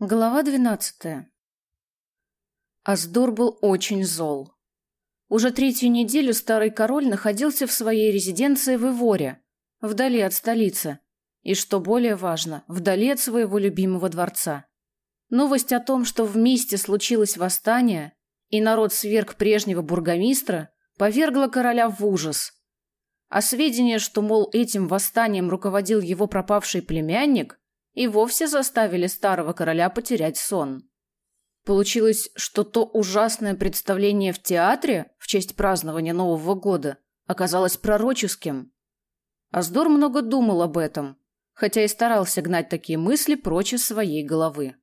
Глава двенадцатая. Аздор был очень зол. Уже третью неделю старый король находился в своей резиденции в Иворе, вдали от столицы, и, что более важно, вдали от своего любимого дворца. Новость о том, что в Мисте случилось восстание, и народ сверг прежнего бургомистра, повергла короля в ужас. А сведения, что, мол, этим восстанием руководил его пропавший племянник – и вовсе заставили старого короля потерять сон. Получилось, что то ужасное представление в театре в честь празднования Нового года оказалось пророческим. Аздор много думал об этом, хотя и старался гнать такие мысли прочь из своей головы.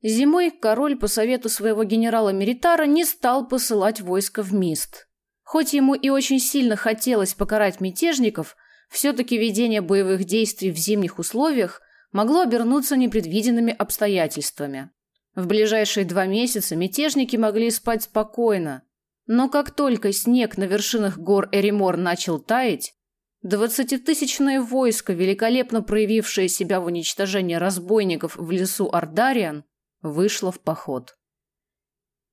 Зимой король по совету своего генерала Меритара не стал посылать войско в Мист. Хоть ему и очень сильно хотелось покарать мятежников, все-таки ведение боевых действий в зимних условиях могло обернуться непредвиденными обстоятельствами. В ближайшие два месяца мятежники могли спать спокойно, но как только снег на вершинах гор Эримор начал таять, двадцатитысячное войско, великолепно проявившее себя в уничтожении разбойников в лесу Ардариан, вышло в поход.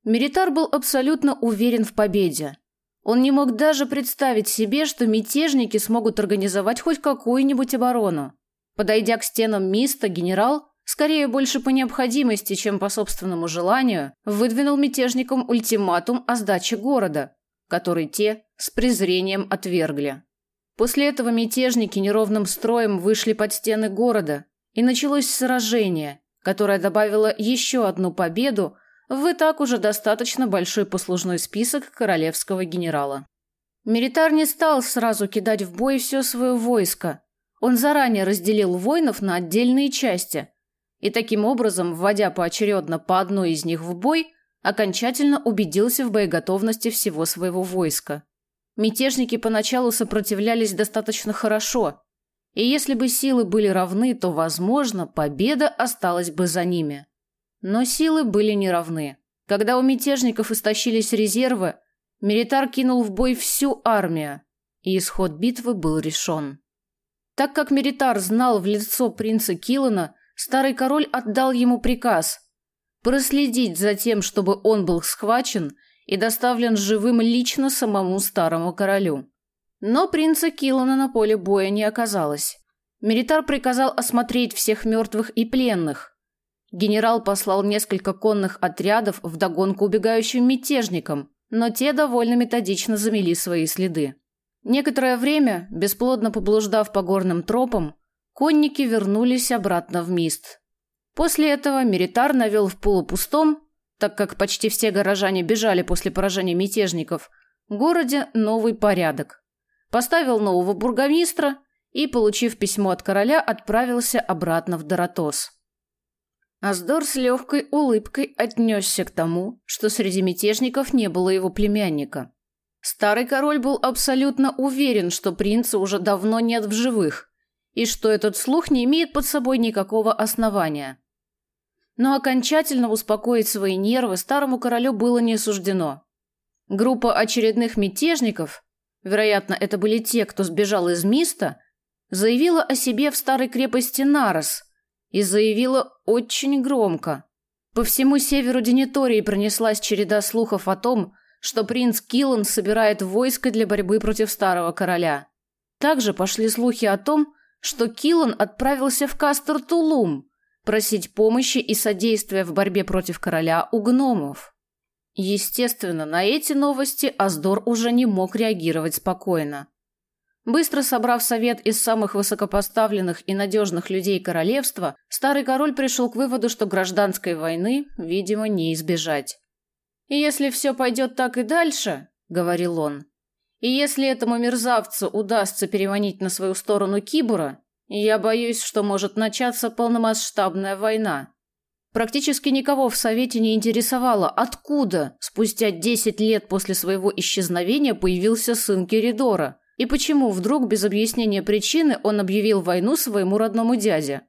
Меритар был абсолютно уверен в победе. Он не мог даже представить себе, что мятежники смогут организовать хоть какую-нибудь оборону. Подойдя к стенам Миста, генерал, скорее больше по необходимости, чем по собственному желанию, выдвинул мятежникам ультиматум о сдаче города, который те с презрением отвергли. После этого мятежники неровным строем вышли под стены города, и началось сражение, которое добавило еще одну победу в и так уже достаточно большой послужной список королевского генерала. Меритар не стал сразу кидать в бой все свое войско, он заранее разделил воинов на отдельные части и таким образом, вводя поочередно по одной из них в бой, окончательно убедился в боеготовности всего своего войска. Мятежники поначалу сопротивлялись достаточно хорошо, и если бы силы были равны, то, возможно, победа осталась бы за ними. Но силы были неравны. Когда у мятежников истощились резервы, Меритар кинул в бой всю армию, и исход битвы был решен. Так как Меритар знал в лицо принца Килана, старый король отдал ему приказ проследить за тем, чтобы он был схвачен и доставлен живым лично самому старому королю. Но принца Килана на поле боя не оказалось. Меритар приказал осмотреть всех мертвых и пленных. Генерал послал несколько конных отрядов в догонку убегающим мятежникам, но те довольно методично замели свои следы. Некоторое время, бесплодно поблуждав по горным тропам, конники вернулись обратно в Мист. После этого Меритар навел в полупустом, так как почти все горожане бежали после поражения мятежников, в городе новый порядок. Поставил нового бургомистра и, получив письмо от короля, отправился обратно в Доротос. Аздор с легкой улыбкой отнесся к тому, что среди мятежников не было его племянника. Старый король был абсолютно уверен, что принца уже давно нет в живых, и что этот слух не имеет под собой никакого основания. Но окончательно успокоить свои нервы старому королю было не суждено. Группа очередных мятежников, вероятно, это были те, кто сбежал из Миста, заявила о себе в старой крепости Нарос и заявила очень громко. По всему северу Денитории пронеслась череда слухов о том, что принц Киллан собирает войско для борьбы против старого короля. Также пошли слухи о том, что Киллан отправился в Кастер-Тулум просить помощи и содействия в борьбе против короля у гномов. Естественно, на эти новости Аздор уже не мог реагировать спокойно. Быстро собрав совет из самых высокопоставленных и надежных людей королевства, старый король пришел к выводу, что гражданской войны, видимо, не избежать. И если все пойдет так и дальше, говорил он, и если этому мерзавцу удастся переманить на свою сторону Кибура, я боюсь, что может начаться полномасштабная война. Практически никого в Совете не интересовало, откуда спустя 10 лет после своего исчезновения появился сын Киридора, и почему вдруг без объяснения причины он объявил войну своему родному дяде.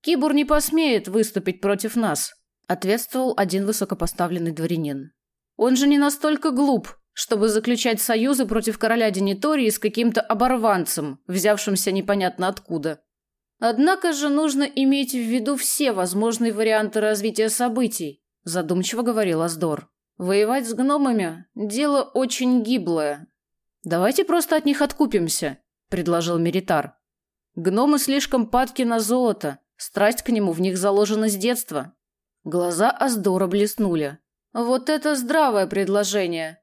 «Кибур не посмеет выступить против нас», ответствовал один высокопоставленный дворянин. Он же не настолько глуп, чтобы заключать союзы против короля Денитории с каким-то оборванцем, взявшимся непонятно откуда. Однако же нужно иметь в виду все возможные варианты развития событий, задумчиво говорил Аздор. Воевать с гномами – дело очень гиблое. Давайте просто от них откупимся, предложил Меритар. Гномы слишком падки на золото, страсть к нему в них заложена с детства. Глаза Аздора блеснули. Вот это здравое предложение.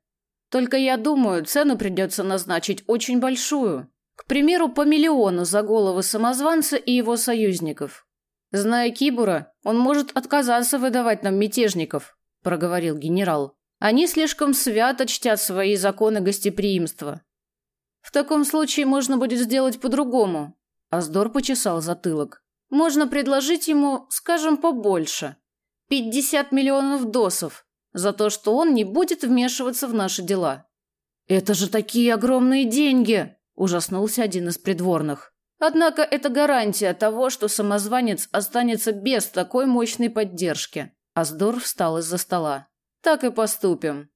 Только я думаю, цену придется назначить очень большую. К примеру, по миллиону за головы самозванца и его союзников. Зная Кибура, он может отказаться выдавать нам мятежников, проговорил генерал. Они слишком свято чтят свои законы гостеприимства. В таком случае можно будет сделать по-другому. Аздор почесал затылок. Можно предложить ему, скажем, побольше. 50 миллионов досов за то, что он не будет вмешиваться в наши дела. Это же такие огромные деньги, ужаснулся один из придворных. Однако это гарантия того, что самозванец останется без такой мощной поддержки. Аздор встал из-за стола. Так и поступим.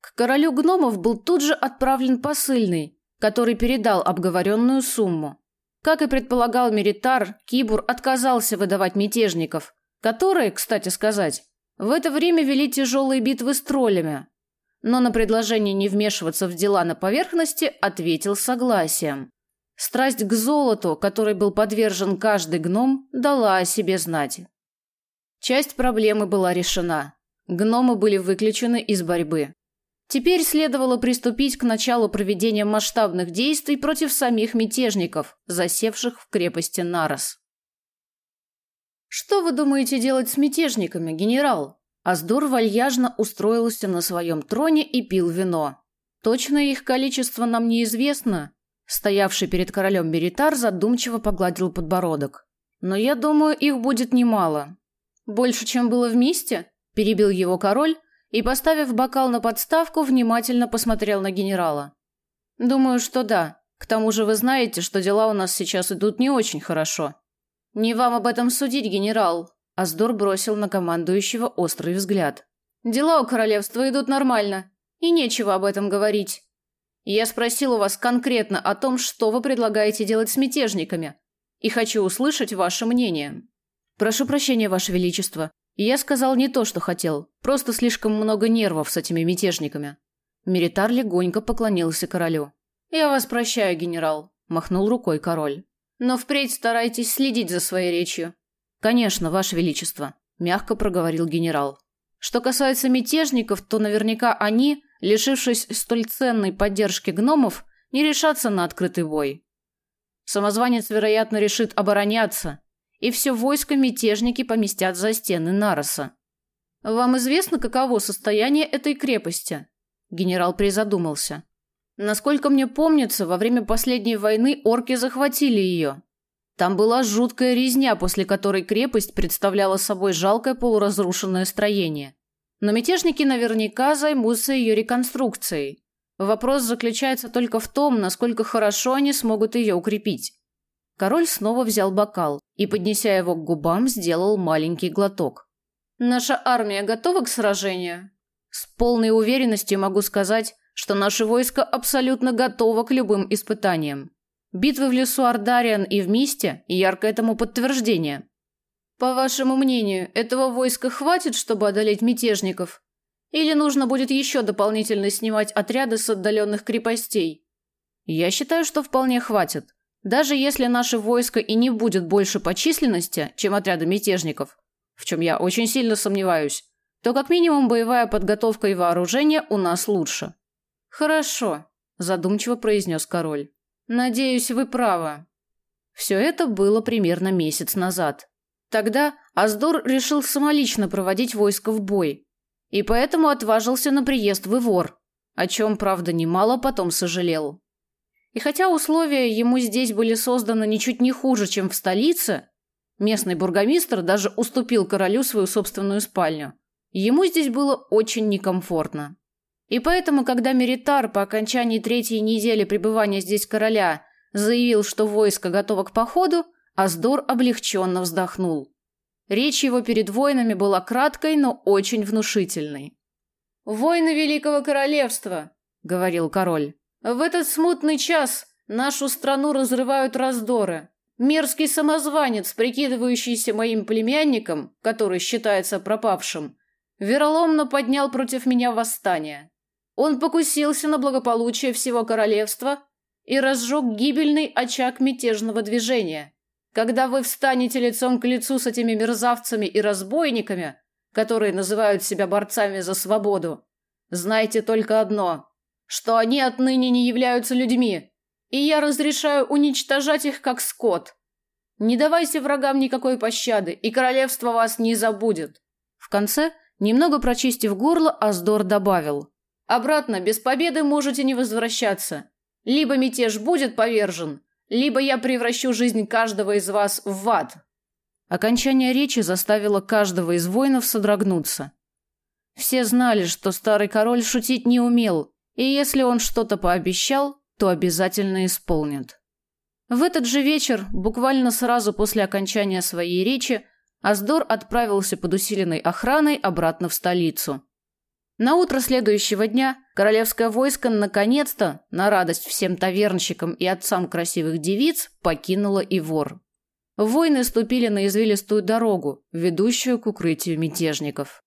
К королю гномов был тут же отправлен посыльный, который передал обговоренную сумму. Как и предполагал Меритар, Кибур отказался выдавать мятежников, которые, кстати сказать, в это время вели тяжелые битвы с троллями. Но на предложение не вмешиваться в дела на поверхности ответил согласием. Страсть к золоту, которой был подвержен каждый гном, дала о себе знать. Часть проблемы была решена. Гномы были выключены из борьбы. Теперь следовало приступить к началу проведения масштабных действий против самих мятежников, засевших в крепости Нарос. «Что вы думаете делать с мятежниками, генерал?» Аздор вальяжно устроился на своем троне и пил вино. Точное их количество нам неизвестно. Стоявший перед королем Беритар задумчиво погладил подбородок. Но я думаю, их будет немало. Больше, чем было вместе? перебил его король и, поставив бокал на подставку, внимательно посмотрел на генерала. Думаю, что да. К тому же вы знаете, что дела у нас сейчас идут не очень хорошо. Не вам об этом судить, генерал, Аздор бросил на командующего острый взгляд. Дела у королевства идут нормально, и нечего об этом говорить. Я спросил у вас конкретно о том, что вы предлагаете делать с мятежниками, и хочу услышать ваше мнение. Прошу прощения, ваше величество, я сказал не то, что хотел. Просто слишком много нервов с этими мятежниками. Меритар легонько поклонился королю. Я вас прощаю, генерал, махнул рукой король. Но впредь старайтесь следить за своей речью. Конечно, ваше величество, мягко проговорил генерал. Что касается мятежников, то наверняка они, лишившись столь ценной поддержки гномов, не решатся на открытый бой. Самозванец, вероятно, решит обороняться, и все войско мятежники поместят за стены Нароса. Вам известно, каково состояние этой крепости? Генерал призадумался. Насколько мне помнится, во время последней войны орки захватили ее. Там была жуткая резня, после которой крепость представляла собой жалкое полуразрушенное строение. Но мятежники наверняка займутся ее реконструкцией. Вопрос заключается только в том, насколько хорошо они смогут ее укрепить. Король снова взял бокал и, поднеся его к губам, сделал маленький глоток. «Наша армия готова к сражению?» «С полной уверенностью могу сказать, что наше войско абсолютно готово к любым испытаниям. Битвы в лесу Ардариан и в Мисте – яркое этому подтверждение. По вашему мнению, этого войска хватит, чтобы одолеть мятежников? Или нужно будет еще дополнительно снимать отряды с отдаленных крепостей? Я считаю, что вполне хватит. Даже если наше войско и не будет больше по численности, чем отряды мятежников, в чем я очень сильно сомневаюсь, то как минимум боевая подготовка и вооружение у нас лучше. Хорошо, задумчиво произнес король. Надеюсь, вы правы. Все это было примерно месяц назад. Тогда Аздор решил самолично проводить войско в бой, и поэтому отважился на приезд в Ивор, о чем, правда, немало потом сожалел. И хотя условия ему здесь были созданы ничуть не хуже, чем в столице, местный бургомистр даже уступил королю свою собственную спальню. Ему здесь было очень некомфортно. И поэтому, когда Меритар по окончании третьей недели пребывания здесь короля заявил, что войско готово к походу, Аздор облегченно вздохнул. Речь его перед воинами была краткой, но очень внушительной. «Войны Великого Королевства», — говорил король. В этот смутный час нашу страну разрывают раздоры. Мерзкий самозванец, прикидывающийся моим племянником, который считается пропавшим, вероломно поднял против меня восстание. Он покусился на благополучие всего королевства и разжег гибельный очаг мятежного движения. Когда вы встанете лицом к лицу с этими мерзавцами и разбойниками, которые называют себя борцами за свободу, знайте только одно, что они отныне не являются людьми, и я разрешаю уничтожать их как скот. Не давайте врагам никакой пощады, и королевство вас не забудет. В конце, немного прочистив горло, Аздор добавил: Обратно без победы можете не возвращаться. Либо мятеж будет повержен, либо я превращу жизнь каждого из вас в ад. Окончание речи заставило каждого из воинов содрогнуться. Все знали, что старый король шутить не умел, и если он что-то пообещал, то обязательно исполнит. В этот же вечер, буквально сразу после окончания своей речи, Аздор отправился под усиленной охраной обратно в столицу. На утро следующего дня королевское войско наконец-то, на радость всем тавернщикам и отцам красивых девиц, покинуло Ивор. Воины ступили на извилистую дорогу, ведущую к укрытию мятежников.